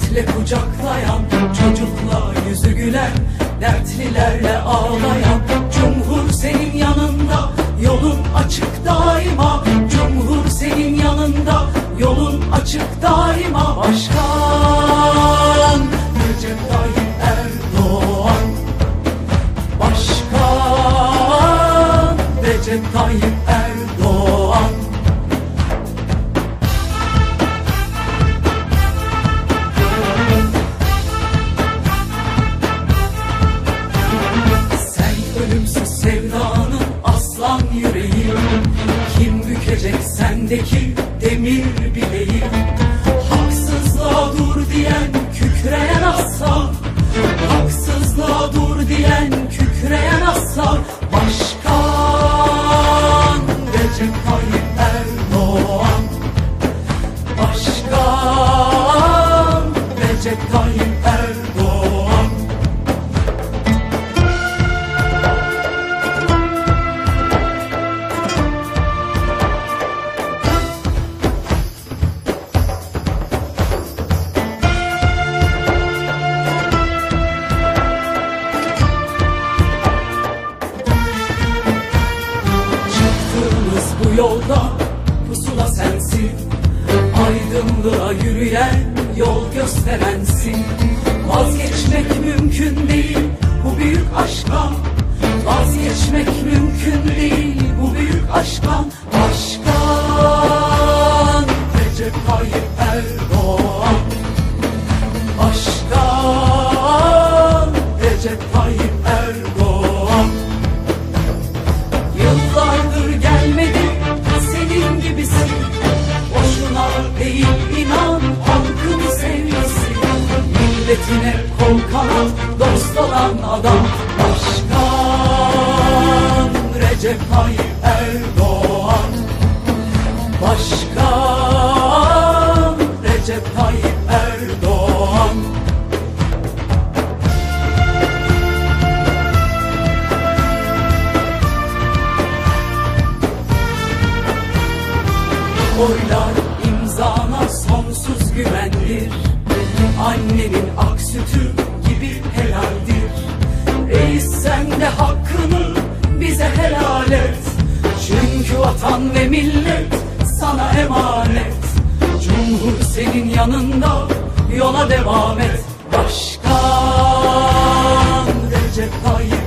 Hizmetle kucaklayan Çocukla yüzü gülen, dertlilerle ağlayan. Cumhur senin yanında, yolun açık daima. Cumhur senin yanında, yolun açık daima. Başkan Bükecek sendeki demir bileği. Haksızlığa dur diyen kükreyen aslan. Haksızlığa dur diyen kükreyen aslan. Başkan Recep Tayyip Erdoğan. Başkan Recep Tayyip Erdoğan yolda pusula sensin. Aydınlığa yürüyen yol gösterensin. Vazgeçmek mümkün değil bu büyük aşktan Vazgeçmek mümkün Milletine kol kanat dost olan adam. Başkan Recep Tayyip Erdoğan. Başkan Recep Tayyip Erdoğan. Oylar imzana sonsuz güvendir Annenin ak sütü gibi helaldir. Reis sen de hakkını bize helal et. Çünkü vatan ve millet sana emanet. Cumhur senin yanında yola devam et. Başkan Recep Tayyip